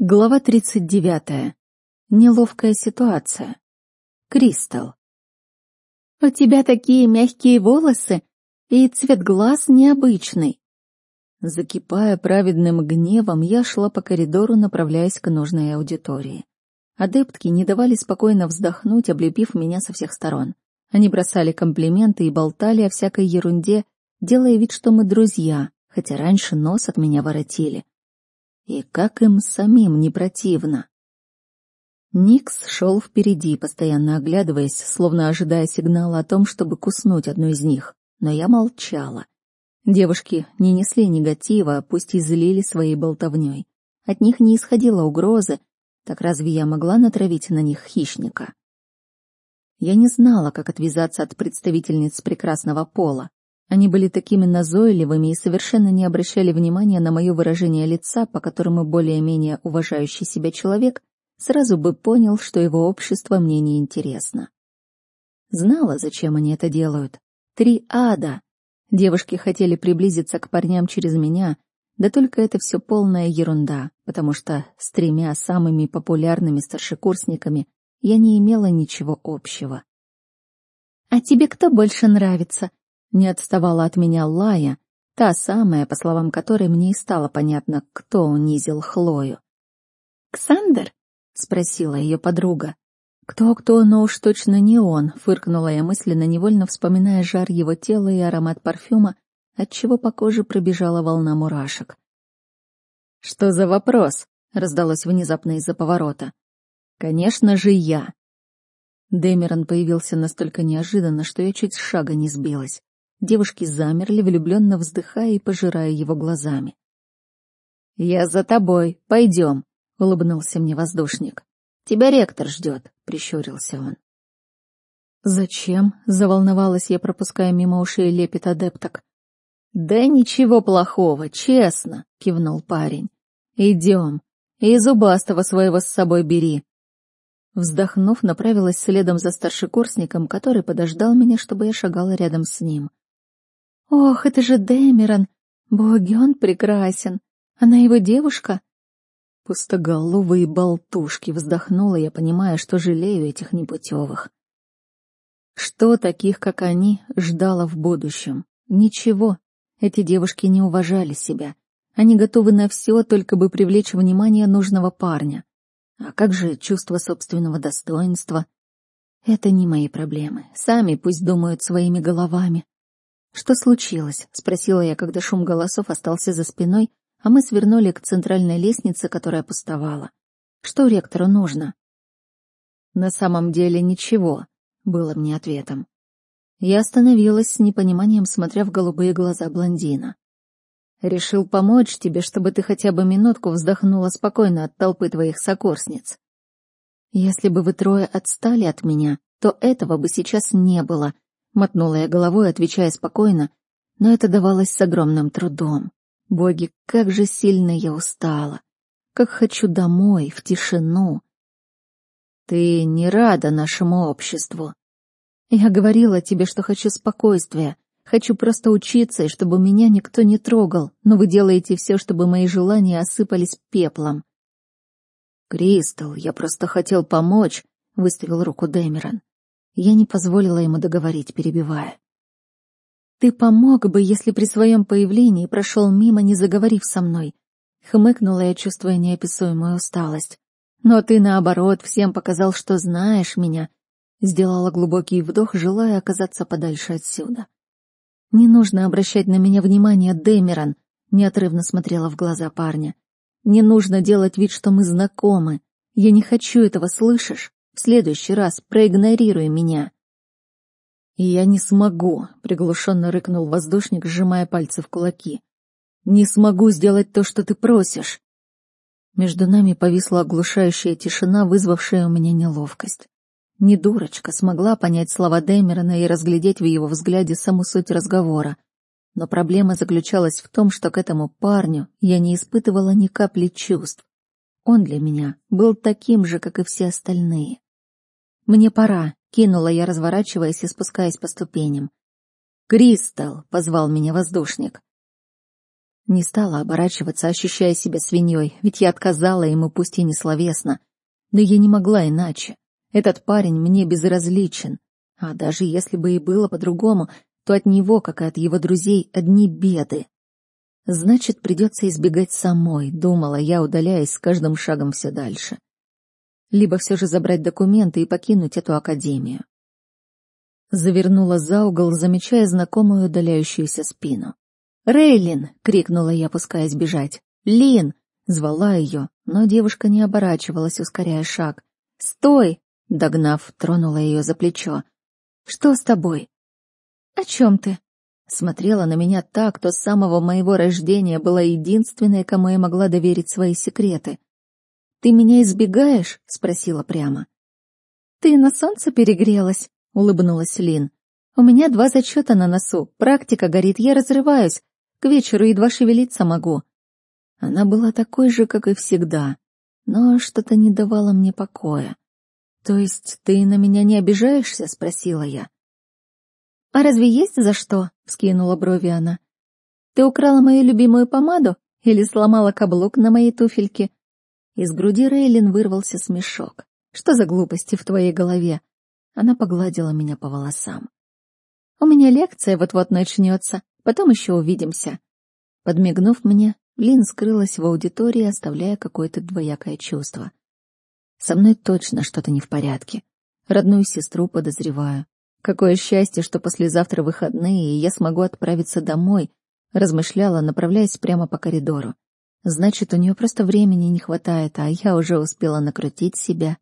Глава 39. Неловкая ситуация. Кристал. «У тебя такие мягкие волосы, и цвет глаз необычный». Закипая праведным гневом, я шла по коридору, направляясь к нужной аудитории. Адептки не давали спокойно вздохнуть, облепив меня со всех сторон. Они бросали комплименты и болтали о всякой ерунде, делая вид, что мы друзья, хотя раньше нос от меня воротили. И как им самим не противно. Никс шел впереди, постоянно оглядываясь, словно ожидая сигнала о том, чтобы куснуть одну из них, но я молчала. Девушки не несли негатива, пусть и злили своей болтовней. От них не исходила угрозы, так разве я могла натравить на них хищника? Я не знала, как отвязаться от представительниц прекрасного пола. Они были такими назойливыми и совершенно не обращали внимания на мое выражение лица, по которому более-менее уважающий себя человек сразу бы понял, что его общество мне не интересно. Знала, зачем они это делают. Три ада. Девушки хотели приблизиться к парням через меня, да только это все полная ерунда, потому что с тремя самыми популярными старшекурсниками я не имела ничего общего. «А тебе кто больше нравится?» Не отставала от меня Лая, та самая, по словам которой мне и стало понятно, кто унизил Хлою. «Ксандер?» — спросила ее подруга. «Кто-кто, но уж точно не он», — фыркнула я мысленно, невольно вспоминая жар его тела и аромат парфюма, отчего по коже пробежала волна мурашек. «Что за вопрос?» — раздалось внезапно из-за поворота. «Конечно же я!» Дэмерон появился настолько неожиданно, что я чуть с шага не сбилась. Девушки замерли, влюбленно вздыхая и пожирая его глазами. «Я за тобой. Пойдем», — улыбнулся мне воздушник. «Тебя ректор ждет», — прищурился он. «Зачем?» — заволновалась я, пропуская мимо ушей лепет адепток. «Да ничего плохого, честно», — кивнул парень. «Идем. И зубастого своего с собой бери». Вздохнув, направилась следом за старшекурсником, который подождал меня, чтобы я шагала рядом с ним. Ох, это же Дэмерон! Боги, он прекрасен! Она его девушка? Пустоголовые болтушки, вздохнула я, понимая, что жалею этих непутевых. Что таких, как они, ждало в будущем? Ничего. Эти девушки не уважали себя. Они готовы на все, только бы привлечь внимание нужного парня. А как же чувство собственного достоинства? Это не мои проблемы. Сами пусть думают своими головами. «Что случилось?» — спросила я, когда шум голосов остался за спиной, а мы свернули к центральной лестнице, которая пустовала. «Что ректору нужно?» «На самом деле ничего», — было мне ответом. Я остановилась с непониманием, смотря в голубые глаза блондина. «Решил помочь тебе, чтобы ты хотя бы минутку вздохнула спокойно от толпы твоих сокурсниц. Если бы вы трое отстали от меня, то этого бы сейчас не было», Мотнула я головой, отвечая спокойно, но это давалось с огромным трудом. Боги, как же сильно я устала. Как хочу домой, в тишину. Ты не рада нашему обществу. Я говорила тебе, что хочу спокойствия. Хочу просто учиться, и чтобы меня никто не трогал, но вы делаете все, чтобы мои желания осыпались пеплом. Кристал, я просто хотел помочь, — выставил руку Дэмерон. Я не позволила ему договорить, перебивая. «Ты помог бы, если при своем появлении прошел мимо, не заговорив со мной», — хмыкнула я, чувствуя неописуемую усталость. «Но ты, наоборот, всем показал, что знаешь меня», — сделала глубокий вдох, желая оказаться подальше отсюда. «Не нужно обращать на меня внимание, Дэмерон», — неотрывно смотрела в глаза парня. «Не нужно делать вид, что мы знакомы. Я не хочу этого, слышишь?» В следующий раз проигнорируй меня. И я не смогу, приглушенно рыкнул воздушник, сжимая пальцы в кулаки. Не смогу сделать то, что ты просишь. Между нами повисла оглушающая тишина, вызвавшая у меня неловкость. Не дурочка смогла понять слова Дэмерона и разглядеть в его взгляде саму суть разговора. Но проблема заключалась в том, что к этому парню я не испытывала ни капли чувств. Он для меня был таким же, как и все остальные. «Мне пора», — кинула я, разворачиваясь и спускаясь по ступеням. «Кристал!» — позвал меня воздушник. Не стала оборачиваться, ощущая себя свиньей, ведь я отказала ему, пусть и не словесно. Но я не могла иначе. Этот парень мне безразличен. А даже если бы и было по-другому, то от него, как и от его друзей, одни беды. Значит, придется избегать самой, думала я, удаляясь с каждым шагом все дальше. Либо все же забрать документы и покинуть эту академию. Завернула за угол, замечая знакомую удаляющуюся спину. «Рейлин!» — крикнула я, пускаясь бежать. «Лин!» — звала ее, но девушка не оборачивалась, ускоряя шаг. «Стой!» — догнав, тронула ее за плечо. «Что с тобой?» «О чем ты?» Смотрела на меня так, кто с самого моего рождения была единственной, кому я могла доверить свои секреты. «Ты меня избегаешь?» — спросила прямо. «Ты на солнце перегрелась?» — улыбнулась Лин. «У меня два зачета на носу, практика горит, я разрываюсь. К вечеру едва шевелиться могу». Она была такой же, как и всегда, но что-то не давало мне покоя. «То есть ты на меня не обижаешься?» — спросила я. «А разве есть за что?» — вскинула брови она. «Ты украла мою любимую помаду или сломала каблук на моей туфельке?» Из груди Рейлин вырвался смешок. «Что за глупости в твоей голове?» Она погладила меня по волосам. «У меня лекция вот-вот начнется, потом еще увидимся». Подмигнув мне, Лин скрылась в аудитории, оставляя какое-то двоякое чувство. «Со мной точно что-то не в порядке. Родную сестру подозреваю. Какое счастье, что послезавтра выходные, и я смогу отправиться домой, размышляла, направляясь прямо по коридору. Значит, у нее просто времени не хватает, а я уже успела накрутить себя